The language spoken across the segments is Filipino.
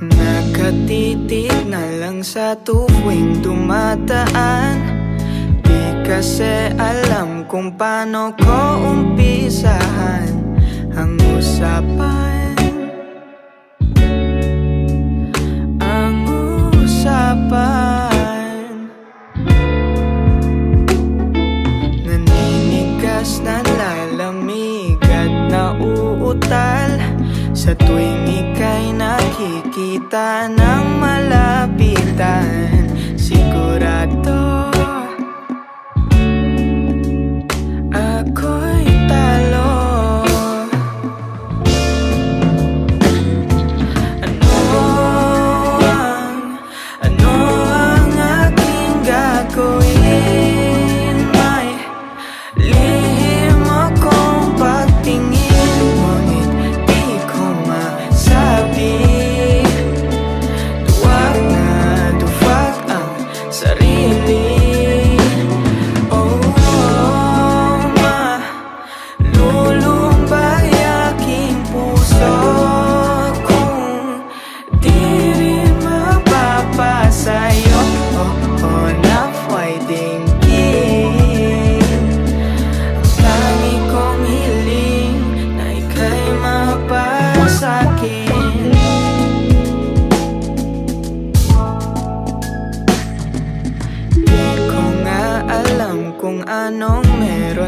Nakatitig na lang sa tuwing dumataan. Di kasi alam kung paano ko umpisahan Ang usapan. Sa tuwing ika'y nakikita ng malapitan Sigurado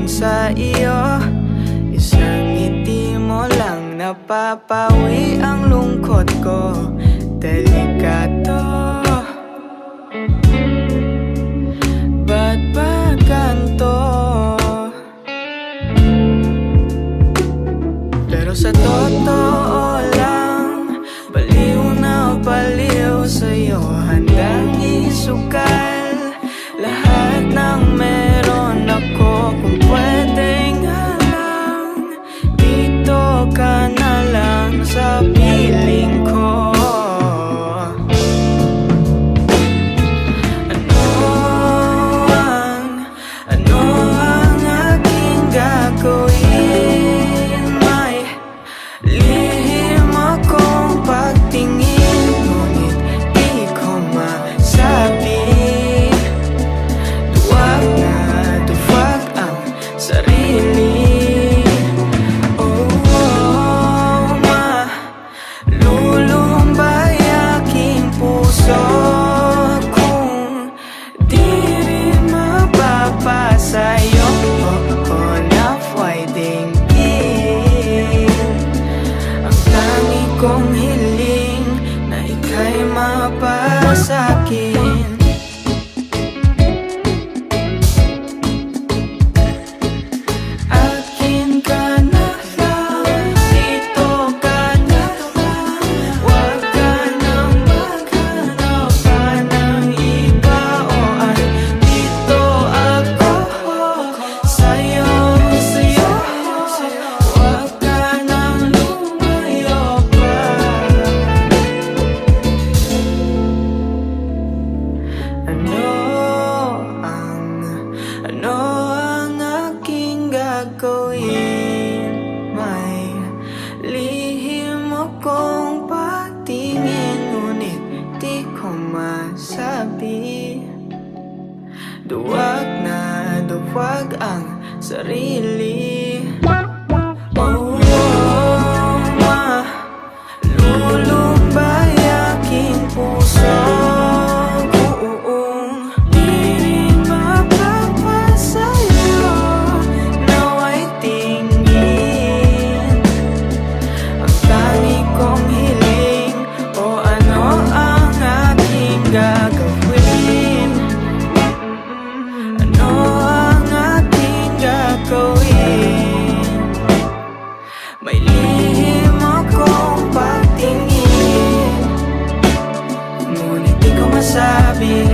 naman sa iyo. Isang ngiti mo lang napapawi ang lungkot ko. Delikato Ba't ba ganto? Pero sa totoo lang Baliw na baliw sa'yo Handang isukat kong hiling na ika'y mapasa'kin masabi Duwag na duwag ang sarili. gagawin? Ano ang ating gagawin? May lihim akong patingin Ngunit di ko masabi